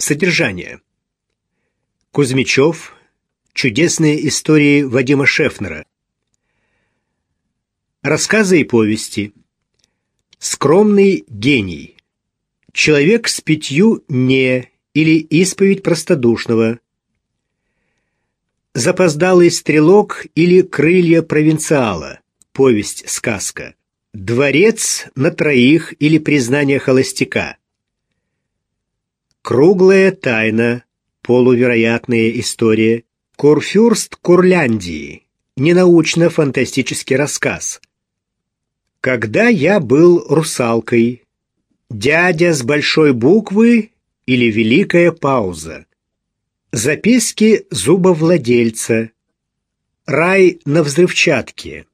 Содержание. Кузьмичев. Чудесные истории Вадима Шефнера. Рассказы и повести. Скромный гений. Человек с пятью «не» или исповедь простодушного. Запоздалый стрелок или крылья провинциала. Повесть-сказка. Дворец на троих или признание холостяка. Круглая тайна. Полувероятная история. Курфюрст Курляндии. Ненаучно-фантастический рассказ. Когда я был русалкой. Дядя с большой буквы или великая пауза. Записки зубовладельца. Рай на взрывчатке.